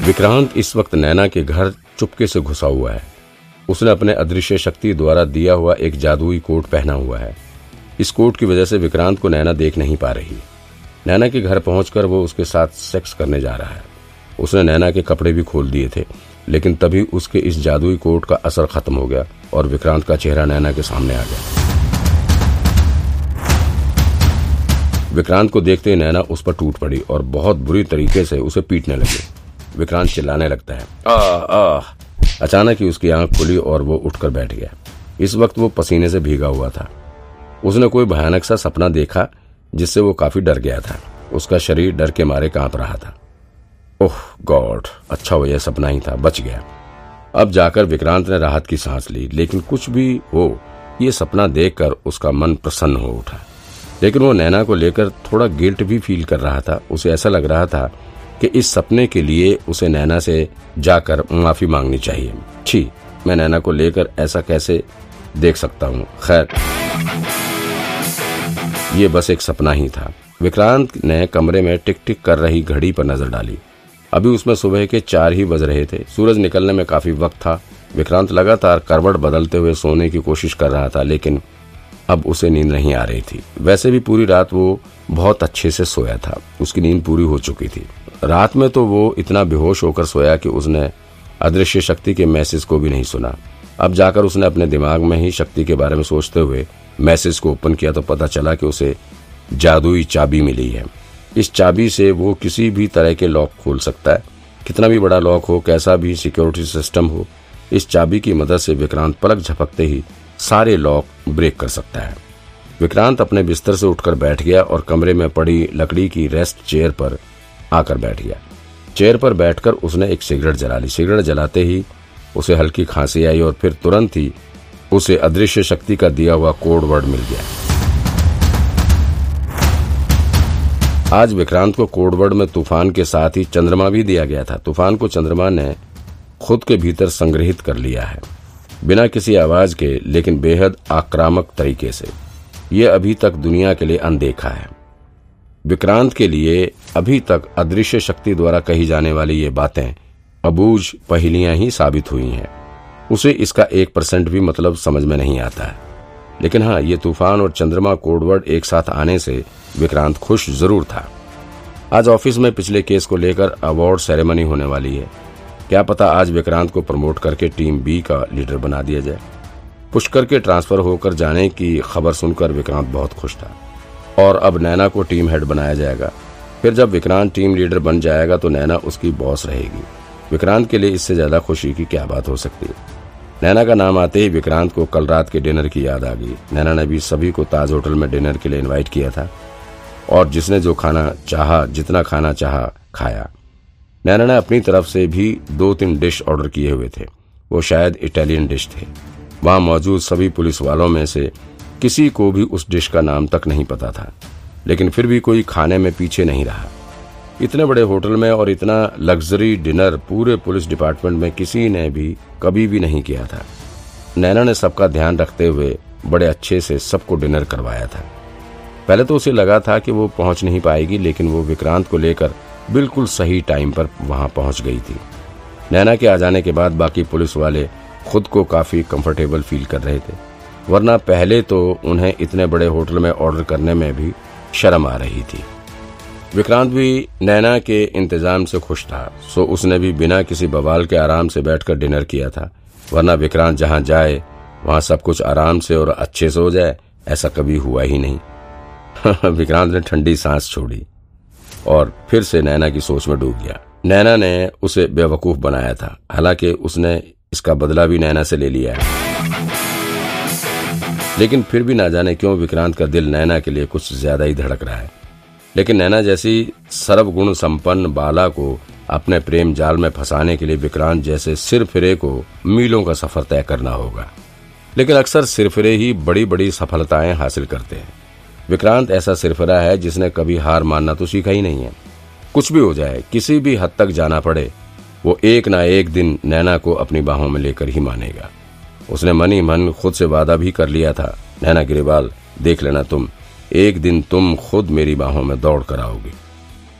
विक्रांत इस वक्त नैना के घर चुपके से घुसा हुआ है। उसने अपने अदृश्य शक्ति द्वारा दिया हुआ एक जादुई कोट पहना हुआ है। इस कोट की वजह से विक्रांत को नैना देख नहीं पा रही। नैना के घर पहुंचकर वो उसके साथ सेक्स करने जा रहा है। उसने नैना के कपड़े भी खोल दिए थे, लेकिन तभी उसके इस जादुई कोट का असर खत्म हो गया और विक्रांत का चेहरा नैना के सामने आ गया। विक्रांत को देखते ही नैना उस पर टूट पड़ी और बहुत बुरी तरीके से उसे पीटने लगी। विक्रांत चिल्लाने लगता है। आ, आ। अचानक ही उसकी आँख खुली और वो उठकर बैठ गया। इस वक्त वो पसीने से भीगा हुआ था। उसने कोई भयानक सा सपना देखा जिससे वो काफ़ी डर गया था। उसका शरीर डर के मारे काँप रहा था। ओह गॉड अच्छा हो यह सपना ही था बच गया। अब जाकर विक्रांत ने राहत की सांस ली लेकिन कुछ भी हो ये सपना देखकर उसका मन प्रसन्न हो उठा। लेकिन वो नैना को लेकर थोड़ा गिल्ट भी फील कर रहा था। उसे ऐसा लग रहा था कि इस सपने के लिए उसे नैना से जाकर माफ़ी मांगनी चाहिए। छी, मैं नैना को लेकर ऐसा कैसे देख सकता हूँ? खैर, ये बस एक सपना ही था। विक्रांत ने कमरे में टिक टिक कर रही घड़ी पर नज़र डाली। अभी उसमें सुबह के चार ही बज रहे थे। सूरज निकलने में काफ़ी वक्त था। विक्रांत लगातार करवट बदलते हुए सोने की कोशिश कर रहा था, लेकिन अब उसे नींद नहीं आ रही थी। वैसे भी पूरी रात वो बहुत अच्छे से सोया था। उसकी नींद पूरी हो चुकी थी। रात में तो वो इतना बेहोश होकर सोया कि उसने अदृश्य शक्ति के मैसेज को भी नहीं सुना। अब जाकर उसने अपने दिमाग में ही शक्ति के बारे में सोचते हुए मैसेज को ओपन किया तो पता चला कि उसे जादुई चाबी मिली है। इस चाबी से वो किसी भी तरह के लॉक खोल सकता है। कितना भी बड़ा लॉक हो, कैसा भी सिक्योरिटी सिस्टम हो, इस चाबी की मदद से विक्रांत पलक झपकते ही सारे लॉक ब्रेक कर सकता है। विक्रांत अपने बिस्तर से उठकर बैठ गया और कमरे में पड़ी लकड़ी की रेस्ट चेयर पर आकर बैठ गया। चेयर पर बैठकर उसने एक सिगरेट जला ली। सिगरेट जलाते ही उसे हल्की खांसी आई और फिर तुरंत ही उसे अदृश्य शक्ति का दिया हुआ कोड वर्ड मिल गया। आज विक्रांत को कोडवर्ड में तूफ़ान के साथ ही चंद्रमा भी दिया गया था। तूफ़ान को चंद्रमा ने खुद के भीतर संग्रहित कर लिया है। बिना किसी आवाज़ के, लेकिन बेहद आक्रामक तरीके से। यह अभी तक दुनिया के लिए अनदेखा है। विक्रांत के लिए अभी तक अदृश्य शक्ति द्वारा कही जाने वाली ये बातें अबूझ पहलियाँ ही साबित हुई हैं। उसे इसका एक परसेंट भी मतलब समझ में नहीं आता है। लेकिन हाँ ये तूफ़ान और चंद्रमा कोडवर्ड एक साथ आने से विक्रांत खुश ज़रूर था। आज ऑफ़िस में पिछले केस को लेकर अवार्ड सेरेमनी होने वाली है। क्या पता आज विक्रांत को प्रमोट करके टीम बी का लीडर बना दिया जाए। पुष्कर के ट्रांसफ़र होकर जाने की खबर सुनकर विक्रांत बहुत खुश था। और अब नैना को टीम हेड बनाया जाएगा। फिर जब विक्रांत टीम लीडर बन जाएगा तो नैना उसकी बॉस रहेगी। विक्रांत के लिए इससे ज़्यादा खुशी की क्या बात हो सकती? है नैना का नाम आते ही विक्रांत को कल रात के डिनर की याद आ गई। नैना ने भी सभी को ताज होटल में डिनर के लिए इनवाइट किया था और जिसने जो खाना चाहा, जितना खाना चाहा, खाया। नैना ने अपनी तरफ़ से भी दो तीन डिश ऑर्डर किए हुए थे। वो शायद इटालियन डिश थे। वहाँ मौजूद सभी पुलिस वालों में से किसी को भी उस डिश का नाम तक नहीं पता था। लेकिन फिर भी कोई खाने में पीछे नहीं रहा। इतने बड़े होटल में और इतना लग्जरी डिनर पूरे पुलिस डिपार्टमेंट में किसी ने भी कभी भी नहीं किया था। नैना ने सबका ध्यान रखते हुए बड़े अच्छे से सबको डिनर करवाया था। पहले तो उसे लगा था कि वो पहुँच नहीं पाएगी, लेकिन वो विक्रांत को लेकर बिल्कुल सही टाइम पर वहाँ पहुँच गई थी। नैना के आ जाने के बाद बाकी पुलिस वाले खुद को काफ़ी कंफर्टेबल फील कर रहे थे। वरना पहले तो उन्हें इतने बड़े होटल में ऑर्डर करने में भी शर्म आ रही थी। विक्रांत भी नैना के इंतज़ाम से खुश था, सो उसने भी बिना किसी बवाल के आराम से बैठकर डिनर किया था, वरना विक्रांत जहाँ जाए, वहाँ सब कुछ आराम से और अच्छे से हो जाए, ऐसा कभी हुआ ही नहीं। विक्रांत ने ठंडी सांस छोड़ी और फिर से नैना की सोच में डूब गया। नैना ने उसे बेवकूफ़ बनाया था, हालाँकि उसने इसका बदला भी नैना से ले लिया है। लेकिन फिर भी ना जाने क्यों विक्रांत का दिल नैना के लिए कुछ ज़्यादा ही धड़क रहा है। लेकिन नैना जैसी सर्वगुण संपन्न बाला को अपने प्रेम जाल में फंसाने के लिए विक्रांत जैसे सिर फिरे को मीलों का सफ़र तय करना होगा। लेकिन अक्सर सिरफिरे ही बड़ी बड़ी सफलताएँ हासिल करते हैं। विक्रांत ऐसा सिरफरा है जिसने कभी हार मानना तो सीखा ही नहीं है। कुछ भी हो जाए, किसी भी हद तक जाना पड़े, वो एक ना एक दिन नैना को अपनी बाहों में लेकर ही मानेगा। उसने मन ही मन खुद से वादा भी कर लिया था। नैना गिरिवाल, देख लेना तुम, एक दिन तुम खुद मेरी बाहों में दौड़ कर आओगी।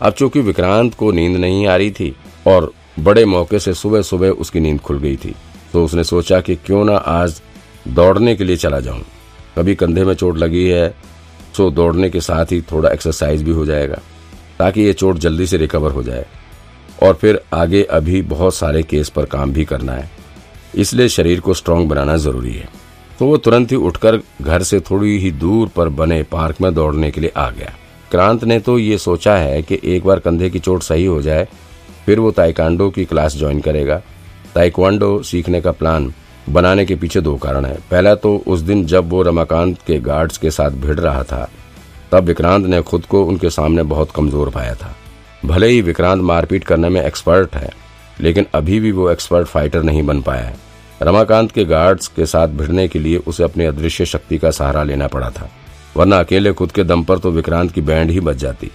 अब चूँकि विक्रांत को नींद नहीं आ रही थी और बड़े मौके से सुबह सुबह उसकी नींद खुल गई थी तो उसने सोचा कि क्यों ना आज दौड़ने के लिए चला जाऊँ। कभी कंधे में चोट लगी है तो दौड़ने के साथ ही थोड़ा एक्सरसाइज भी हो जाएगा, ताकि ये चोट जल्दी से रिकवर हो जाए। और फिर आगे अभी बहुत सारे केस पर काम भी करना है। इसलिए शरीर को स्ट्रांग बनाना ज़रूरी है। तो वो तुरंत ही उठकर घर से थोड़ी ही दूर पर बने पार्क में दौड़ने के लिए आ गया। क्रांत ने तो ये सोचा है कि एक बार कंधे की चोट सही हो जाए, फिर वो ताइकांडो की क्लास ज्वाइन करेगा। ताइक्वांडो सीखने का प्लान बनाने के पीछे दो कारण है। पहला तो उस दिन जब वो रमाकांत के गार्ड्स के साथ भिड़ रहा था, तब विक्रांत ने खुद को उनके सामने बहुत कमज़ोर पाया था। भले ही विक्रांत मारपीट करने में एक्सपर्ट है लेकिन अभी भी वो एक्सपर्ट फाइटर नहीं बन पाया है। रमाकांत के गार्ड्स के साथ भिड़ने के लिए उसे अपनी अदृश्य शक्ति का सहारा लेना पड़ा था, वरना अकेले खुद के दम पर तो विक्रांत की बैंड ही बच जाती।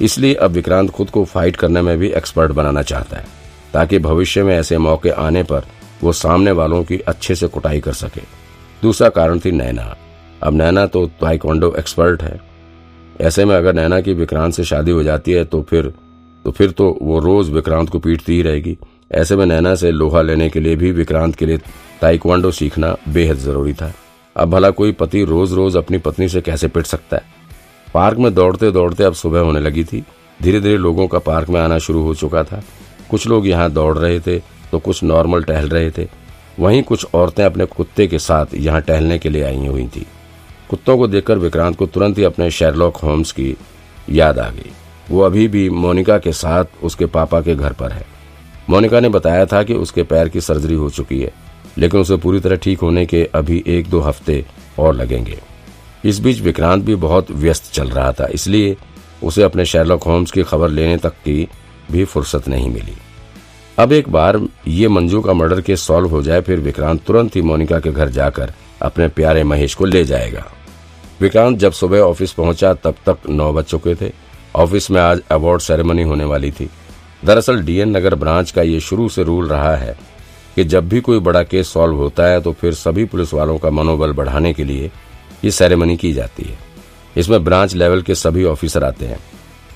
इसलिए अब विक्रांत खुद को फाइट करने में भी एक्सपर्ट बनाना चाहता है, ताकि भविष्य में ऐसे मौके आने पर वो सामने वालों की अच्छे से कुटाई कर सके। दूसरा कारण थी नैना। अब नैना तो ताइक्वांडो एक्सपर्ट है। ऐसे में अगर नैना की विक्रांत से शादी हो जाती है तो फिर तो फिर तो वो रोज विक्रांत को पीटती ही रहेगी। ऐसे में नैना से लोहा लेने के लिए भी विक्रांत के लिए ताइक्वांडो सीखना बेहद ज़रूरी था। अब भला कोई पति रोज रोज अपनी पत्नी से कैसे पिट सकता है? पार्क में दौड़ते दौड़ते अब सुबह होने लगी थी। धीरे धीरे लोगों का पार्क में आना शुरू हो चुका था। कुछ लोग यहाँ दौड़ रहे थे तो कुछ नॉर्मल टहल रहे थे। वहीं कुछ औरतें अपने कुत्ते के साथ यहाँ टहलने के लिए आई हुई थी। कुत्तों को देखकर विक्रांत को तुरंत ही अपने शेरलॉक होम्स की याद आ गई। वो अभी भी मोनिका के साथ उसके पापा के घर पर है। मोनिका ने बताया था कि उसके पैर की सर्जरी हो चुकी है, लेकिन उसे पूरी तरह ठीक होने के अभी एक दो हफ़्ते और लगेंगे। इस बीच विक्रांत भी बहुत व्यस्त चल रहा था, इसलिए उसे अपने शेरलॉक होम्स की खबर लेने तक की भी फुर्सत नहीं मिली। अब एक बार ये मंजू का मर्डर केस सॉल्व हो जाए, फिर विक्रांत तुरंत ही मोनिका के घर जाकर अपने प्यारे महेश को ले जाएगा। विक्रांत जब सुबह ऑफ़िस पहुँचा, तब तक नौ बज चुके थे। ऑफ़िस में आज अवार्ड सेरेमनी होने वाली थी। दरअसल डीएन नगर ब्रांच का ये शुरू से रूल रहा है कि जब भी कोई बड़ा केस सॉल्व होता है तो फिर सभी पुलिस वालों का मनोबल बढ़ाने के लिए ये सेरेमनी की जाती है। इसमें ब्रांच लेवल के सभी ऑफिसर आते हैं।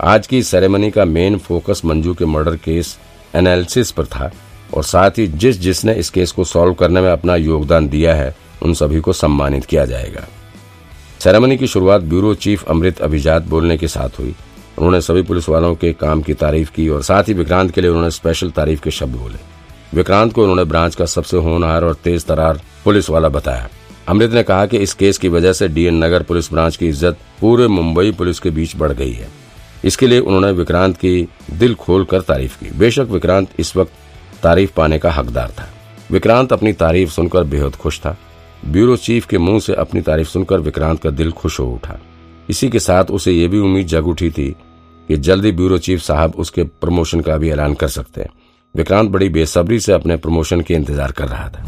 आज की सेरेमनी का मेन फोकस मंजू के मर्डर केस, एनालिसिस पर था, और साथ ही जिस जिसने इस केस को सॉल्व करने में अपना योगदान दिया है, उन सभी को सम्मानित किया जाएगा। सेरेमनी की शुरुआत ब्यूरो चीफ अमृत अभिजात बोलने के साथ हुई। उन्होंने सभी पुलिस वालों के काम की तारीफ़ की और साथ ही विक्रांत के लिए उन्होंने स्पेशल तारीफ़ के शब्द बोले। विक्रांत को उन्होंने ब्रांच का सबसे होनहार और तेज तरार पुलिस वाला बताया। अमृत ने कहा कि इस केस की वजह से डीएन नगर पुलिस ब्रांच की इज़्ज़त पूरे मुंबई पुलिस के बीच बढ़ गई है। इसके लिए उन्होंने विक्रांत की दिल खोलकर तारीफ़ की। बेशक विक्रांत इस वक्त तारीफ़ पाने का हकदार था। विक्रांत अपनी तारीफ़ सुनकर बेहद खुश था। ब्यूरो चीफ के मुँह से अपनी तारीफ़ सुनकर विक्रांत का दिल खुश हो उठा। इसी के साथ उसे ये भी उम्मीद जग उठी थी कि जल्दी ब्यूरो चीफ साहब उसके प्रमोशन का भी ऐलान कर सकते हैं। विक्रांत बड़ी बेसब्री से अपने प्रमोशन के इंतज़ार कर रहा था।